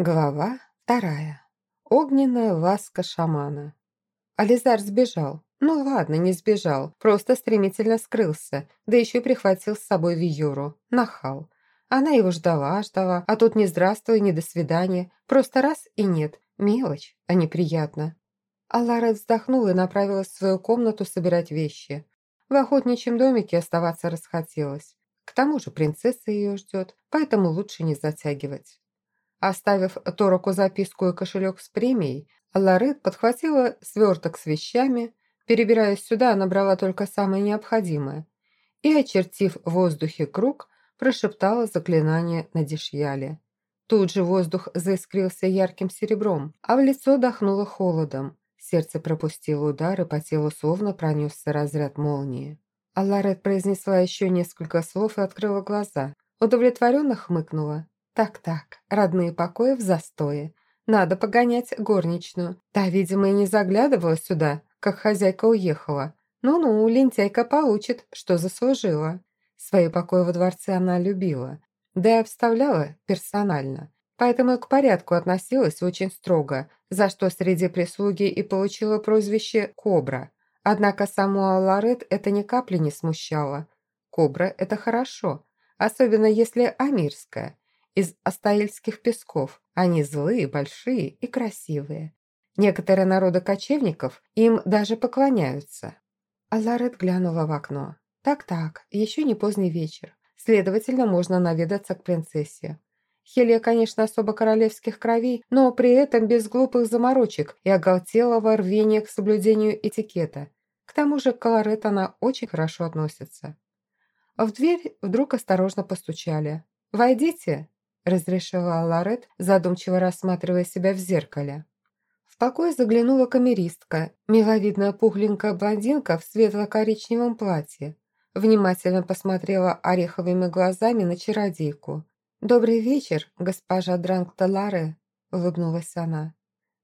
Глава вторая. Огненная ласка шамана. Ализар сбежал. Ну ладно, не сбежал, просто стремительно скрылся, да еще и прихватил с собой Виюру. Нахал. Она его ждала, ждала, а тут ни здравствуй, ни до свидания. Просто раз и нет. Мелочь, а неприятно. Аллара вздохнула и направилась в свою комнату собирать вещи. В охотничьем домике оставаться расхотелось. К тому же принцесса ее ждет, поэтому лучше не затягивать. Оставив Тороку записку и кошелек с премией, Ларет подхватила сверток с вещами, перебираясь сюда, набрала только самое необходимое и, очертив в воздухе круг, прошептала заклинание на дешьяле. Тут же воздух заискрился ярким серебром, а в лицо дохнуло холодом. Сердце пропустило удар, и по телу словно пронесся разряд молнии. А Ларет произнесла еще несколько слов и открыла глаза. Удовлетворенно хмыкнула. Так-так, родные покои в застое. Надо погонять горничную. Та, видимо, и не заглядывала сюда, как хозяйка уехала. Ну-ну, лентяйка получит, что заслужила. Свои покои во дворце она любила. Да и обставляла персонально. Поэтому к порядку относилась очень строго, за что среди прислуги и получила прозвище «Кобра». Однако саму Алларет это ни капли не смущало. Кобра – это хорошо, особенно если амирская из астаильских песков. Они злые, большие и красивые. Некоторые народы кочевников им даже поклоняются. Аларет глянула в окно. Так-так, еще не поздний вечер. Следовательно, можно наведаться к принцессе. Хелия, конечно, особо королевских кровей, но при этом без глупых заморочек и оголтелого рвения к соблюдению этикета. К тому же к Каларет она очень хорошо относится. В дверь вдруг осторожно постучали. «Войдите!» Разрешила Ларет, задумчиво рассматривая себя в зеркале. В покой заглянула камеристка, миловидная пухленькая блондинка в светло-коричневом платье. Внимательно посмотрела ореховыми глазами на чародейку. «Добрый вечер, госпожа Дранг-Таларе», — улыбнулась она.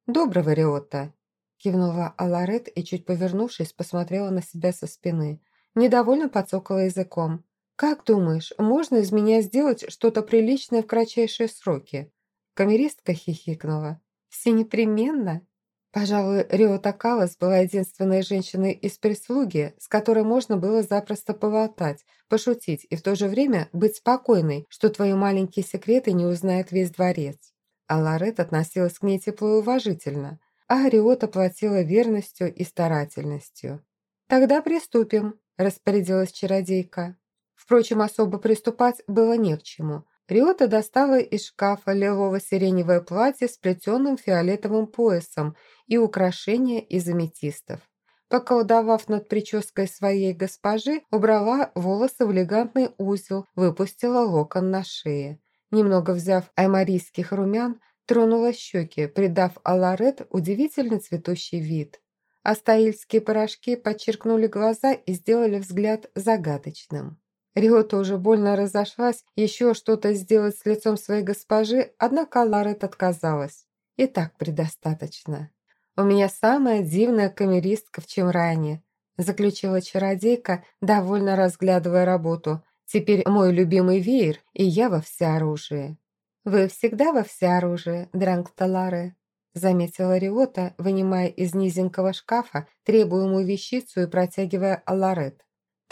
«Доброго, Риота», — кивнула Аларет и, чуть повернувшись, посмотрела на себя со спины. Недовольно подсокала языком. «Как думаешь, можно из меня сделать что-то приличное в кратчайшие сроки?» Камеристка хихикнула. «Все непременно?» Пожалуй, Рио Такалас была единственной женщиной из прислуги, с которой можно было запросто поболтать, пошутить и в то же время быть спокойной, что твои маленькие секреты не узнает весь дворец. А Лорет относилась к ней тепло и уважительно, а Риота платила верностью и старательностью. «Тогда приступим», – распорядилась чародейка. Впрочем, особо приступать было не к чему. Риота достала из шкафа лилово-сиреневое платье с плетеным фиолетовым поясом и украшения из аметистов. Поколдовав над прической своей госпожи, убрала волосы в элегантный узел, выпустила локон на шее. Немного взяв аймарийских румян, тронула щеки, придав Аларет удивительно цветущий вид. Астаильские порошки подчеркнули глаза и сделали взгляд загадочным. Рио тоже больно разошлась еще что-то сделать с лицом своей госпожи, однако Ларет отказалась. И так предостаточно. «У меня самая дивная камеристка в Чемране», заключила чародейка, довольно разглядывая работу. «Теперь мой любимый веер, и я во всеоружии». «Вы всегда во всеоружии, Дранг Таларе», заметила Риота, вынимая из низенького шкафа требуемую вещицу и протягивая Аларет.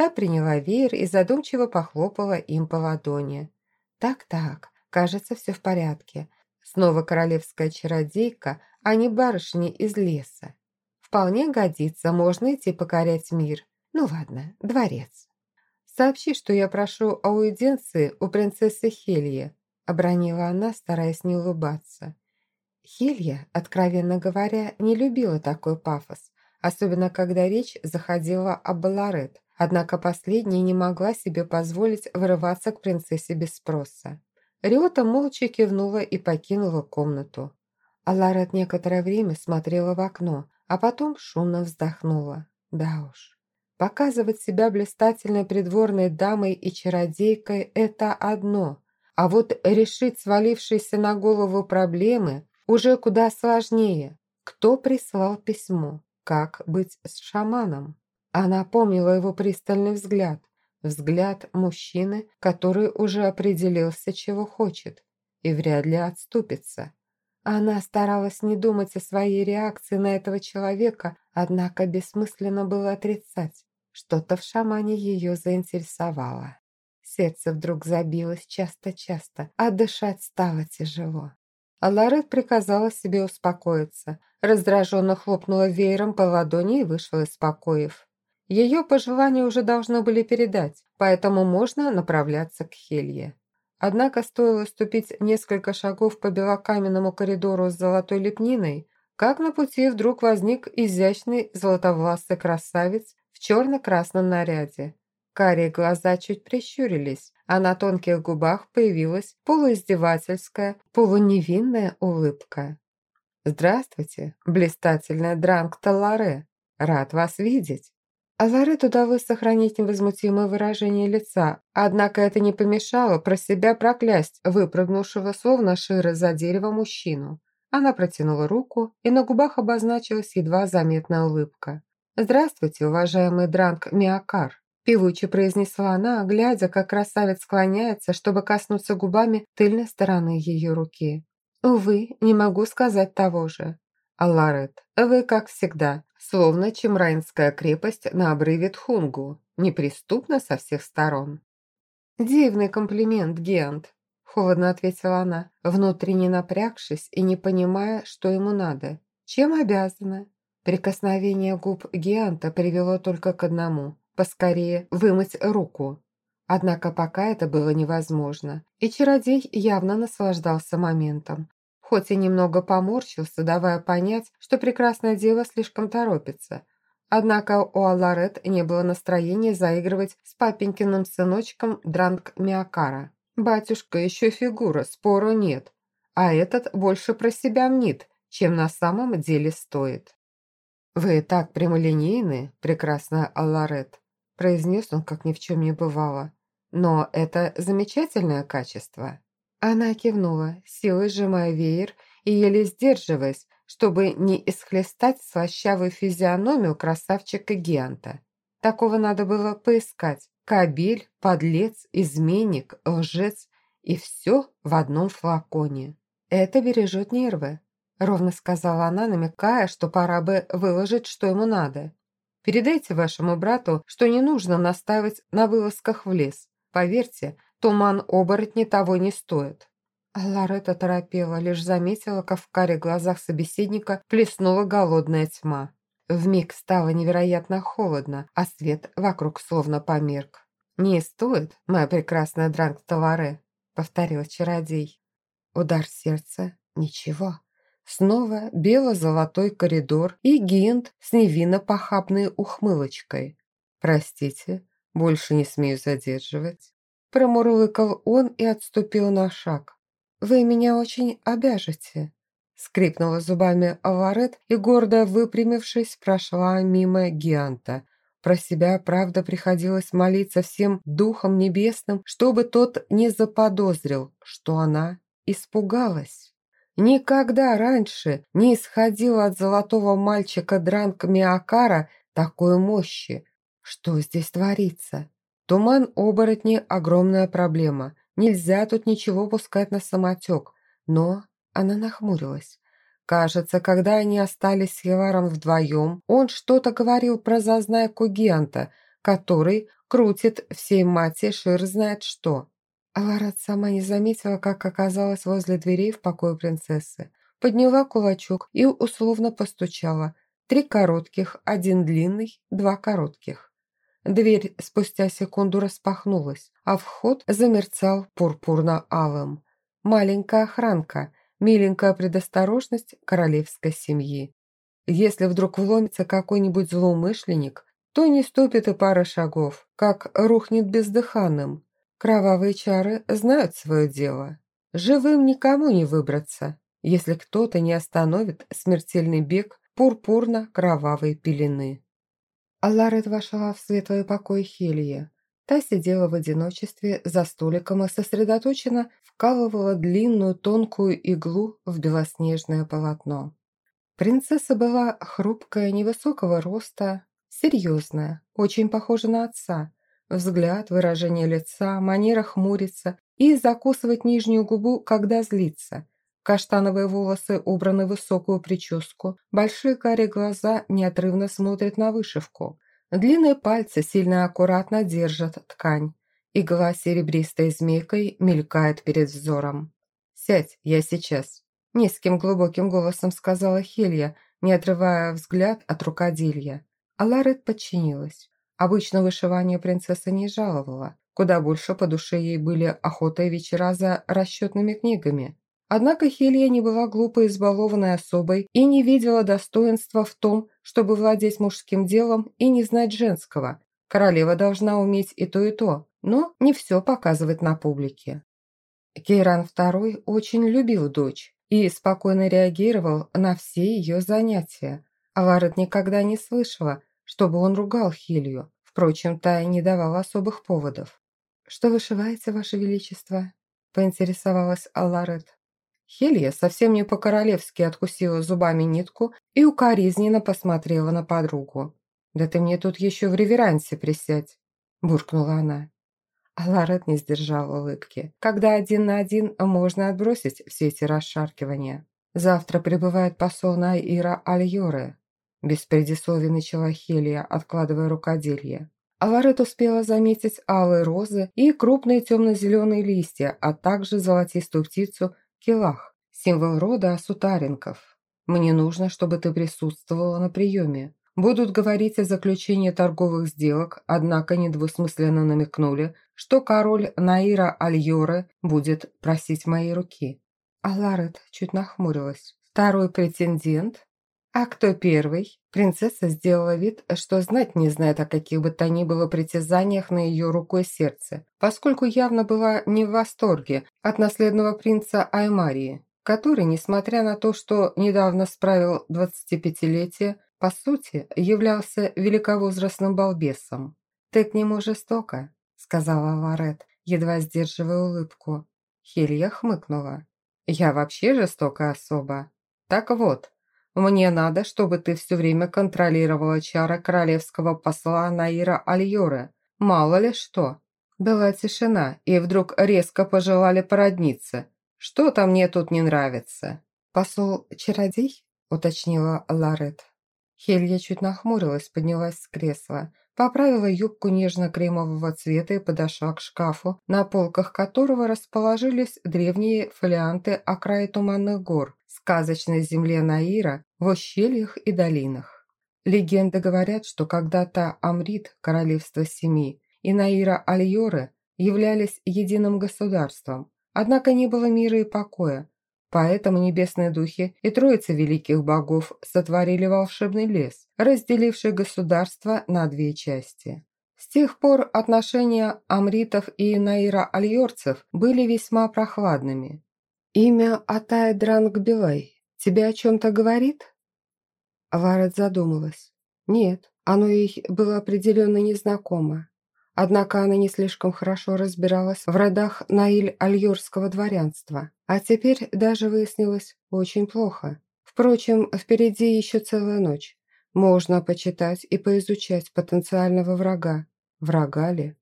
Та приняла веер и задумчиво похлопала им по ладони. «Так-так, кажется, все в порядке. Снова королевская чародейка, а не барышни из леса. Вполне годится, можно идти покорять мир. Ну ладно, дворец. Сообщи, что я прошу аудиенции у принцессы Хельи», обронила она, стараясь не улыбаться. Хелья, откровенно говоря, не любила такой пафос, особенно когда речь заходила о Баларет, Однако последняя не могла себе позволить вырываться к принцессе без спроса. Риота молча кивнула и покинула комнату. А Ларет некоторое время смотрела в окно, а потом шумно вздохнула. Да уж. Показывать себя блистательной придворной дамой и чародейкой – это одно. А вот решить свалившиеся на голову проблемы уже куда сложнее. Кто прислал письмо? Как быть с шаманом? Она помнила его пристальный взгляд. Взгляд мужчины, который уже определился, чего хочет, и вряд ли отступится. Она старалась не думать о своей реакции на этого человека, однако бессмысленно было отрицать. Что-то в шамане ее заинтересовало. Сердце вдруг забилось часто-часто, а дышать стало тяжело. А Ларет приказала себе успокоиться, раздраженно хлопнула веером по ладони и вышла из покоев. Ее пожелания уже должны были передать, поэтому можно направляться к Хелье. Однако стоило ступить несколько шагов по белокаменному коридору с золотой лепниной, как на пути вдруг возник изящный золотовласый красавец в черно-красном наряде. Карие глаза чуть прищурились, а на тонких губах появилась полуиздевательская, полуневинная улыбка. «Здравствуйте, блистательная Дранг Таларе! Рад вас видеть!» А Ларет удалось сохранить невозмутимое выражение лица, однако это не помешало про себя проклясть выпрыгнувшего словно шира за дерево мужчину. Она протянула руку, и на губах обозначилась едва заметная улыбка. «Здравствуйте, уважаемый Дранг Миакар!» Певуче произнесла она, глядя, как красавец склоняется, чтобы коснуться губами тыльной стороны ее руки. «Увы, не могу сказать того же. Алларет, вы, как всегда, словно Чемрайнская крепость на обрыве Тхунгу, неприступна со всех сторон». «Дивный комплимент, Геант», – холодно ответила она, внутренне напрягшись и не понимая, что ему надо. «Чем обязана?» Прикосновение губ Геанта привело только к одному – поскорее вымыть руку. Однако пока это было невозможно, и чародей явно наслаждался моментом, хоть и немного поморщился, давая понять, что прекрасная дева слишком торопится. Однако у Алларет не было настроения заигрывать с папенькиным сыночком Дранг Миакара. «Батюшка, еще фигура, спору нет, а этот больше про себя мнит, чем на самом деле стоит». «Вы так прямолинейны, прекрасная Алларет», произнес он, как ни в чем не бывало. «Но это замечательное качество». Она кивнула, силой сжимая веер и еле сдерживаясь, чтобы не исхлестать слащавую физиономию красавчика Гианта. Такого надо было поискать. Кабель, подлец, изменник, лжец и все в одном флаконе. Это бережет нервы, ровно сказала она, намекая, что пора бы выложить, что ему надо. Передайте вашему брату, что не нужно настаивать на вылазках в лес. Поверьте, туман оборотни того не стоит». Лоретта торопела, лишь заметила, как в каре глазах собеседника плеснула голодная тьма. Вмиг стало невероятно холодно, а свет вокруг словно померк. «Не стоит, моя прекрасная Дранг Таларе», — повторил чародей. Удар сердца. Ничего. Снова бело-золотой коридор и Гиент с невинно похабной ухмылочкой. «Простите, больше не смею задерживать». Промурлыкал он и отступил на шаг. «Вы меня очень обяжете», — скрипнула зубами Аварет и, гордо выпрямившись, прошла мимо Гианта. Про себя, правда, приходилось молиться всем духом небесным, чтобы тот не заподозрил, что она испугалась. Никогда раньше не исходил от золотого мальчика Дранг Миакара такой мощи. Что здесь творится? Туман оборотни – огромная проблема. Нельзя тут ничего пускать на самотек. Но она нахмурилась. Кажется, когда они остались с Еваром вдвоем, он что-то говорил про зазнайку Гента, который крутит всей мати шир знает что. Аларат сама не заметила, как оказалась возле дверей в покое принцессы. Подняла кулачок и условно постучала. Три коротких, один длинный, два коротких. Дверь спустя секунду распахнулась, а вход замерцал пурпурно-алым. Маленькая охранка, миленькая предосторожность королевской семьи. Если вдруг вломится какой-нибудь злоумышленник, то не ступит и пара шагов, как рухнет бездыханным. Кровавые чары знают свое дело. Живым никому не выбраться, если кто-то не остановит смертельный бег пурпурно-кровавой пелены. Аларет вошла в светлый покой Хелия. Та сидела в одиночестве за столиком и сосредоточенно вкалывала длинную тонкую иглу в белоснежное полотно. Принцесса была хрупкая, невысокого роста, серьезная, очень похожа на отца, Взгляд, выражение лица, манера хмуриться и закусывать нижнюю губу, когда злится. Каштановые волосы убраны в высокую прическу, большие карие глаза неотрывно смотрят на вышивку. Длинные пальцы сильно и аккуратно держат ткань. Игла серебристой змейкой мелькает перед взором. «Сядь, я сейчас», – низким глубоким голосом сказала Хелья, не отрывая взгляд от рукоделья. А Ларет подчинилась. Обычно вышивание принцесса не жаловала. Куда больше по душе ей были охота и вечера за расчетными книгами. Однако Хелья не была глупой избалованной особой и не видела достоинства в том, чтобы владеть мужским делом и не знать женского. Королева должна уметь и то, и то, но не все показывать на публике. Кейран II очень любил дочь и спокойно реагировал на все ее занятия. А Ларет никогда не слышала, чтобы он ругал Хелью. Впрочем, та не давала особых поводов. «Что вышиваете, Ваше Величество?» – поинтересовалась Алларет. Хелья совсем не по-королевски откусила зубами нитку и укоризненно посмотрела на подругу. «Да ты мне тут еще в реверансе присядь!» – буркнула она. А Ларет не сдержала улыбки. «Когда один на один, можно отбросить все эти расшаркивания. Завтра прибывает посол Найира Альоре». Без предисловий начала Хелия, откладывая рукоделье. А Ларет успела заметить алые розы и крупные темно-зеленые листья, а также золотистую птицу Келах, символ рода сутаренков. Мне нужно, чтобы ты присутствовала на приеме. Будут говорить о заключении торговых сделок, однако недвусмысленно намекнули, что король Наира Альоре будет просить моей руки. А Ларет чуть нахмурилась. Второй претендент? А кто первый? Принцесса сделала вид, что знать не знает о каких бы то ни было притязаниях на ее руку и сердце, поскольку явно была не в восторге от наследного принца Аймарии, который, несмотря на то, что недавно справил 25-летие, по сути, являлся великовозрастным балбесом. «Ты к нему жестоко», — сказала Ларет, едва сдерживая улыбку. Хелья хмыкнула. «Я вообще жестокая особа. Так вот, мне надо, чтобы ты все время контролировала чары королевского посла Наира Альоры. Мало ли что». Была тишина, и вдруг резко пожелали породниться. «Что-то мне тут не нравится». «Посол чародей?» – уточнила Ларет. Хелья чуть нахмурилась, поднялась с кресла, поправила юбку нежно-кремового цвета и подошла к шкафу, на полках которого расположились древние фолианты о крае туманных гор, сказочной земле Наира, в ущельях и долинах. Легенды говорят, что когда-то Амрит, королевство Семи, и Наира Альоры являлись единым государством, однако не было мира и покоя, Поэтому небесные духи и троица великих богов сотворили волшебный лес, разделивший государство на две части. С тех пор отношения амритов и наира-альорцев были весьма прохладными. «Имя Атая Дрангбилай тебе о чем-то говорит?» Варет задумалась. «Нет, оно ей было определенно незнакомо. Однако она не слишком хорошо разбиралась в родах Наиль-Альорского дворянства, а теперь даже выяснилось очень плохо. Впрочем, впереди еще целая ночь. Можно почитать и поизучать потенциального врага. Врага ли?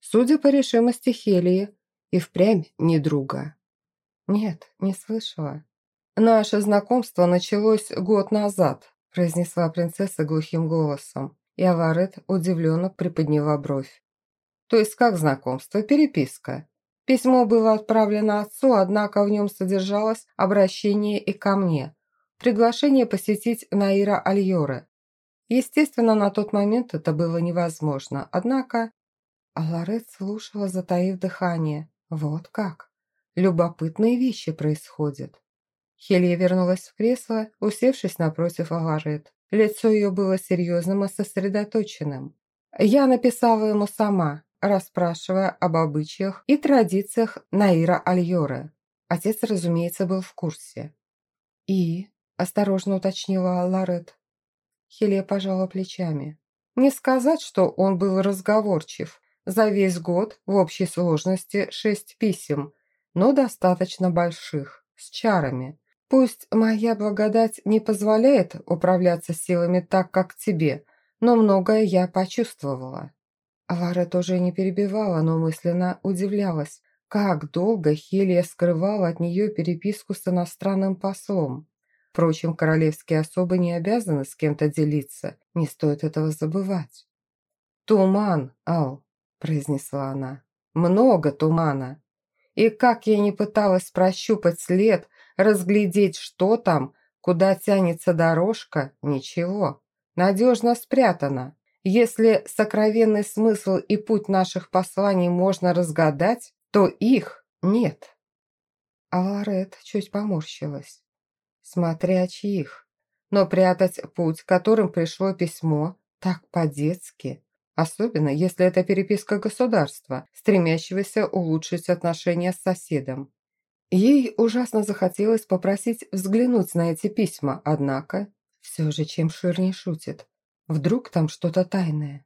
Судя по решимости Хелии, и впрямь не друга. Нет, не слышала. Наше знакомство началось год назад, произнесла принцесса глухим голосом, и Аварет удивленно приподняла бровь. То есть как знакомство? Переписка. Письмо было отправлено отцу, однако в нем содержалось обращение и ко мне. Приглашение посетить Наира Альоры. Естественно, на тот момент это было невозможно, однако... Аларет слушала, затаив дыхание. Вот как. Любопытные вещи происходят. Хелья вернулась в кресло, усевшись напротив Аларет. Лицо ее было серьезным и сосредоточенным. Я написала ему сама, расспрашивая об обычаях и традициях Наира Альоры. Отец, разумеется, был в курсе. «И?» – осторожно уточнила Ларет. Хелия пожала плечами. Не сказать, что он был разговорчив. За весь год в общей сложности шесть писем, но достаточно больших, с чарами. Пусть моя благодать не позволяет управляться силами так, как тебе, но многое я почувствовала. Лара тоже не перебивала, но мысленно удивлялась. Как долго Хелия скрывала от нее переписку с иностранным послом. Впрочем, королевские особы не обязаны с кем-то делиться, не стоит этого забывать. «Туман, Ал», – произнесла она, – «много тумана». И как я не пыталась прощупать след, разглядеть, что там, куда тянется дорожка, ничего. Надежно спрятано. Если сокровенный смысл и путь наших посланий можно разгадать, то их нет. А Лорет чуть поморщилась. Смотря чьих. Но прятать путь, которым пришло письмо, так по-детски. Особенно, если это переписка государства, стремящегося улучшить отношения с соседом. Ей ужасно захотелось попросить взглянуть на эти письма, однако все же чем Шир шутит. Вдруг там что-то тайное.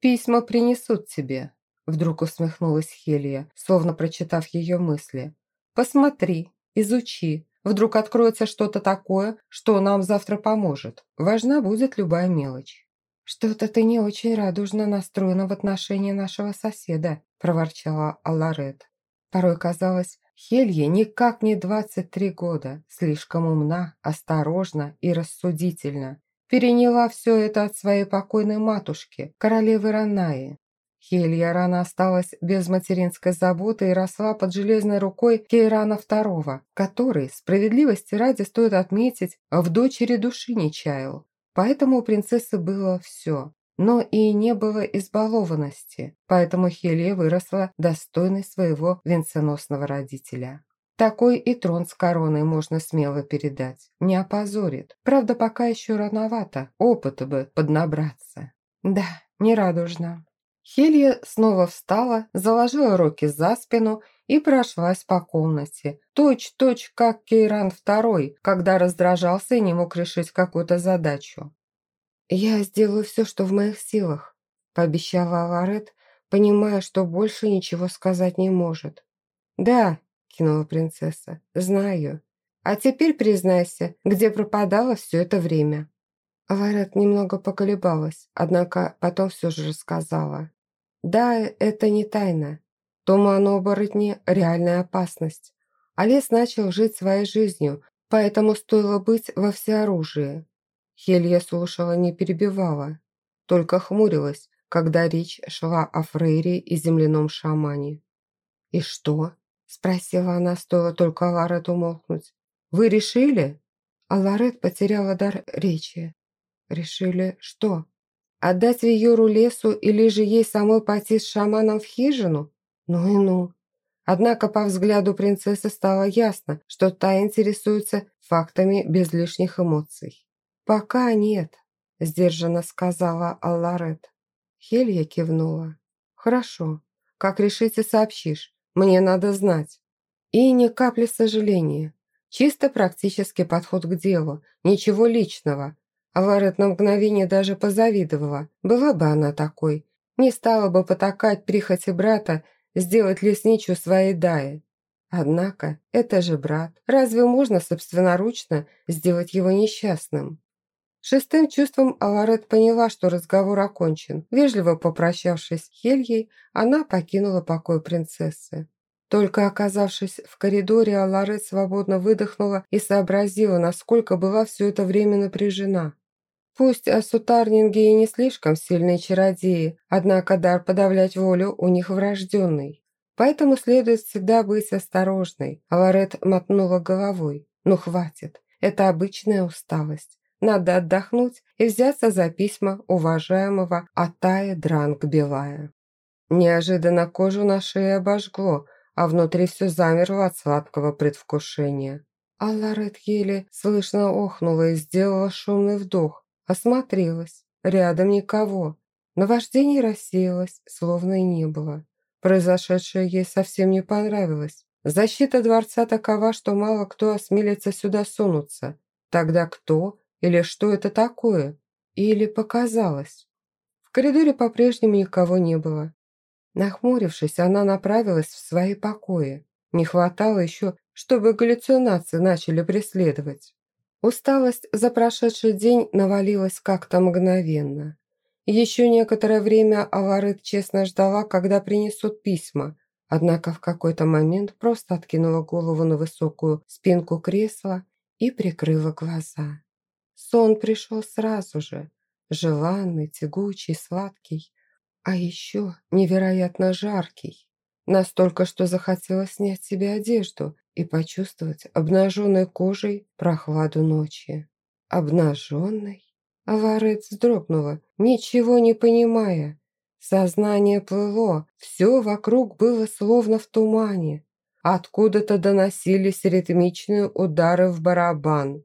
«Письма принесут тебе», – вдруг усмехнулась Хелия, словно прочитав ее мысли. «Посмотри, изучи. Вдруг откроется что-то такое, что нам завтра поможет. Важна будет любая мелочь». «Что-то ты не очень радужно настроена в отношении нашего соседа», – проворчала Алларет. Порой казалось, Хелье никак не 23 года, слишком умна, осторожна и рассудительна. Переняла все это от своей покойной матушки, королевы Ранаи. Хелья рано осталась без материнской заботы и росла под железной рукой Кейрана II, который, справедливости ради стоит отметить, в дочери души не чаял. Поэтому у принцессы было все но и не было избалованности, поэтому Хелия выросла достойной своего венценосного родителя. Такой и трон с короной можно смело передать, не опозорит. Правда, пока еще рановато, опыта бы поднабраться. Да, нерадужно. Хелья снова встала, заложила руки за спину и прошлась по комнате, точь-точь как Кейран II, когда раздражался и не мог решить какую-то задачу. «Я сделаю все, что в моих силах», – пообещала Аларет, понимая, что больше ничего сказать не может. «Да», – кинула принцесса, – «знаю. А теперь признайся, где пропадала все это время». Аларет немного поколебалась, однако потом все же рассказала. «Да, это не тайна. Туман оборотни – реальная опасность. А лес начал жить своей жизнью, поэтому стоило быть во всеоружии. Хелья слушала, не перебивала, только хмурилась, когда речь шла о Фрейре и земляном шамане. «И что?» – спросила она, стоило только Ларет умолкнуть. «Вы решили?» А Ларет потеряла дар речи. «Решили что? Отдать Виору лесу или же ей самой пойти с шаманом в хижину? Ну и ну!» Однако по взгляду принцессы стало ясно, что та интересуется фактами без лишних эмоций. «Пока нет», – сдержанно сказала Алларет. Хелья кивнула. «Хорошо. Как решите, сообщишь. Мне надо знать». И ни капли сожаления. Чисто практический подход к делу. Ничего личного. Алларет на мгновение даже позавидовала. Была бы она такой. Не стала бы потакать прихоти брата сделать лесничью своей Даи. Однако, это же брат. Разве можно собственноручно сделать его несчастным? Шестым чувством Аларет поняла, что разговор окончен. Вежливо попрощавшись с Хельей, она покинула покой принцессы. Только оказавшись в коридоре, Аларет свободно выдохнула и сообразила, насколько была все это время напряжена. Пусть асутарнинги и не слишком сильные чародеи, однако дар подавлять волю у них врожденный. Поэтому следует всегда быть осторожной. Аларет мотнула головой. Ну хватит, это обычная усталость. Надо отдохнуть и взяться за письма уважаемого Атая Дранг-Белая. Неожиданно кожу на шее обожгло, а внутри все замерло от сладкого предвкушения. Алларет еле слышно охнула и сделала шумный вдох. Осмотрелась. Рядом никого. Наваждение рассеялось, словно и не было. Произошедшее ей совсем не понравилось. Защита дворца такова, что мало кто осмелится сюда сунуться. Тогда кто или что это такое? Или показалось? В коридоре по-прежнему никого не было. Нахмурившись, она направилась в свои покои. Не хватало еще, чтобы галлюцинации начали преследовать. Усталость за прошедший день навалилась как-то мгновенно. Еще некоторое время Аларет честно ждала, когда принесут письма. однако в какой-то момент просто откинула голову на высокую спинку кресла и прикрыла глаза. Сон пришел сразу же, желанный, тягучий, сладкий, а еще невероятно жаркий. Настолько, что захотелось снять себе одежду и почувствовать обнаженной кожей прохладу ночи. Обнаженной? Аварет вздрогнула, ничего не понимая. Сознание плыло, все вокруг было словно в тумане. Откуда-то доносились ритмичные удары в барабан.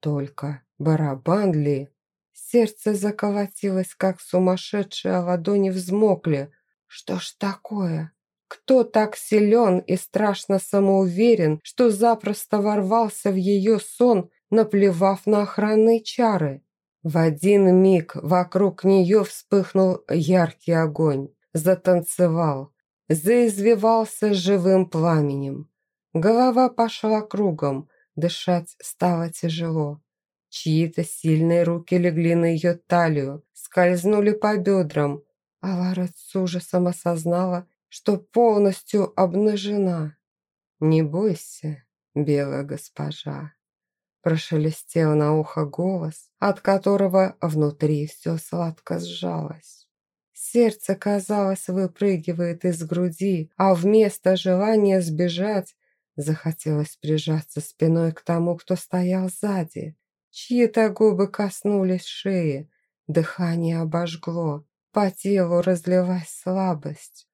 Только барабан ли? Сердце заколотилось, как сумасшедшее, а ладони взмокли. Что ж такое? Кто так силен и страшно самоуверен, что запросто ворвался в ее сон, наплевав на охранные чары? В один миг вокруг нее вспыхнул яркий огонь, затанцевал, заизвивался живым пламенем. Голова пошла кругом, дышать стало тяжело. Чьи-то сильные руки легли на ее талию, скользнули по бедрам, а Лара с ужасом осознала, что полностью обнажена. «Не бойся, белая госпожа», прошелестел на ухо голос, от которого внутри все сладко сжалось. Сердце, казалось, выпрыгивает из груди, а вместо желания сбежать захотелось прижаться спиной к тому, кто стоял сзади, Чьи-то губы коснулись шеи, дыхание обожгло, по телу разлилась слабость.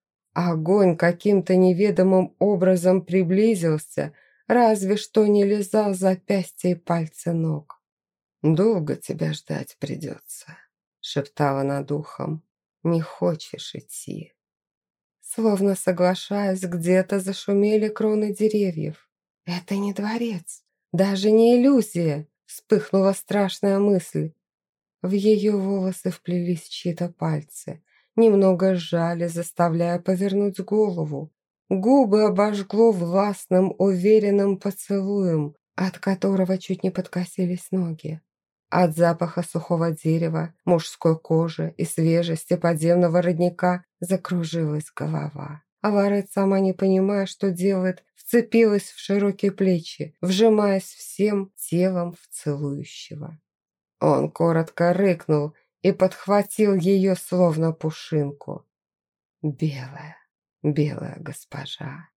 Огонь каким-то неведомым образом приблизился, разве что не лизал запястья и пальцы ног. «Долго тебя ждать придется», — шептала над ухом. «Не хочешь идти». Словно соглашаясь, где-то зашумели кроны деревьев. «Это не дворец, даже не иллюзия вспыхнула страшная мысль. В ее волосы вплелись чьи-то пальцы, немного сжали, заставляя повернуть голову. Губы обожгло властным, уверенным поцелуем, от которого чуть не подкосились ноги. От запаха сухого дерева, мужской кожи и свежести подземного родника закружилась голова. А Ларет, сама не понимая, что делает, вцепилась в широкие плечи, вжимаясь всем телом в целующего. Он коротко рыкнул и подхватил ее словно пушинку. Белая, белая госпожа.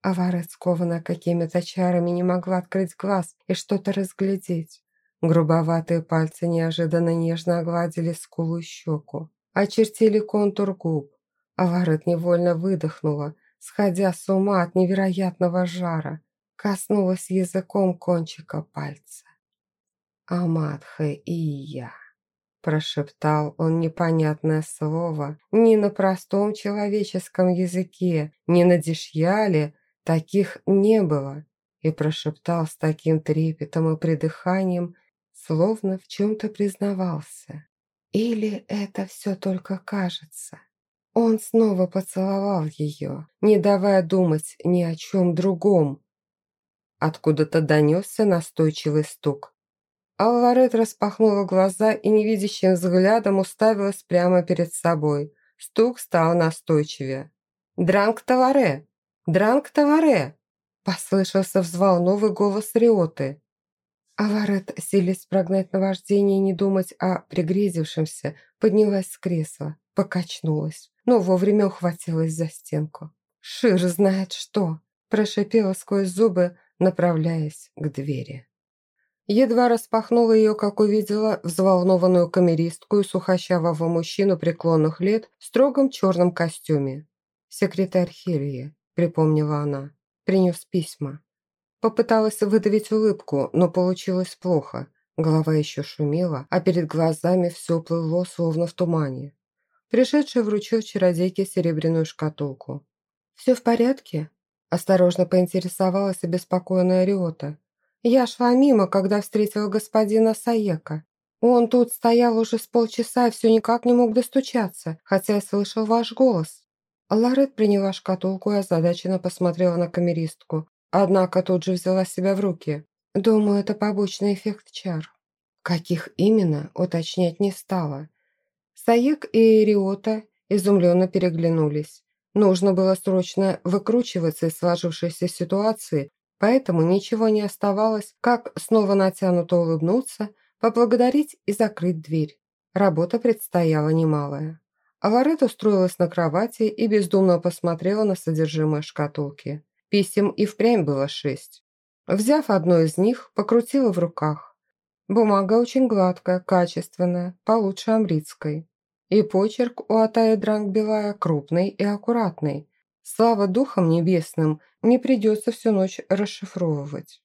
Авара, скованная какими-то чарами, не могла открыть глаз и что-то разглядеть. Грубоватые пальцы неожиданно нежно огладили скулу и щеку, очертили контур губ. Аварет невольно выдохнула, сходя с ума от невероятного жара, коснулась языком кончика пальца. «Амадха и я», – прошептал он непонятное слово, ни на простом человеческом языке, ни на дешьяле, таких не было, и прошептал с таким трепетом и придыханием, словно в чем-то признавался. Или это все только кажется? Он снова поцеловал ее, не давая думать ни о чем другом. Откуда-то донесся настойчивый стук. Алварет распахнула глаза и невидящим взглядом уставилась прямо перед собой. Стук стал настойчивее. «Дранг-таваре! Дранг-таваре!» Послышался взволновый голос Риоты. Алварет, силясь прогнать наваждение и не думать о пригрезившемся, поднялась с кресла, покачнулась но вовремя ухватилась за стенку. «Шир знает что!» – прошипела сквозь зубы, направляясь к двери. Едва распахнула ее, как увидела взволнованную камеристку и сухощавого мужчину преклонных лет в строгом черном костюме. «Секретарь Хельи», – припомнила она, – принес письма. Попыталась выдавить улыбку, но получилось плохо. Голова еще шумела, а перед глазами все плыло, словно в тумане. Пришедший вручил чародейке серебряную шкатулку. «Все в порядке?» – осторожно поинтересовалась обеспокоенная Риота. «Я шла мимо, когда встретила господина Саека. Он тут стоял уже с полчаса и все никак не мог достучаться, хотя я слышал ваш голос». Ларет приняла шкатулку и озадаченно посмотрела на камеристку, однако тут же взяла себя в руки. «Думаю, это побочный эффект чар». Каких именно, уточнять не стала. Саек и Риота изумленно переглянулись. Нужно было срочно выкручиваться из сложившейся ситуации, поэтому ничего не оставалось, как снова натянуто улыбнуться, поблагодарить и закрыть дверь. Работа предстояла немалая. Аварет устроилась на кровати и бездумно посмотрела на содержимое шкатулки. Писем и впрямь было шесть. Взяв одно из них, покрутила в руках. Бумага очень гладкая, качественная, получше амритской. И почерк у Атая Дрангбилая крупный и аккуратный. Слава духам небесным, не придется всю ночь расшифровывать.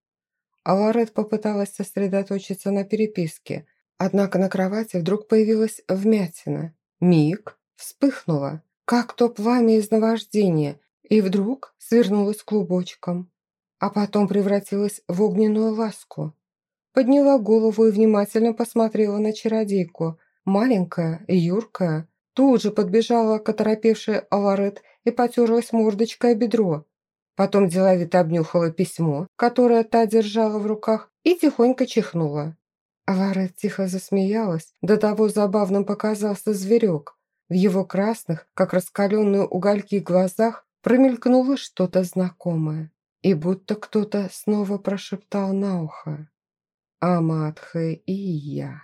Аларет попыталась сосредоточиться на переписке, однако на кровати вдруг появилась вмятина. Миг, вспыхнула, как то пламя из наваждения, и вдруг свернулась клубочком, а потом превратилась в огненную ласку. Подняла голову и внимательно посмотрела на чародейку – Маленькая, юркая, тут же подбежала к оторопевшей Аларет и потерлась мордочкой о бедро. Потом деловито обнюхала письмо, которое та держала в руках, и тихонько чихнула. Аларет тихо засмеялась, до того забавным показался зверек. В его красных, как раскаленные угольки глазах, промелькнуло что-то знакомое. И будто кто-то снова прошептал на ухо. «Амадхэ и я».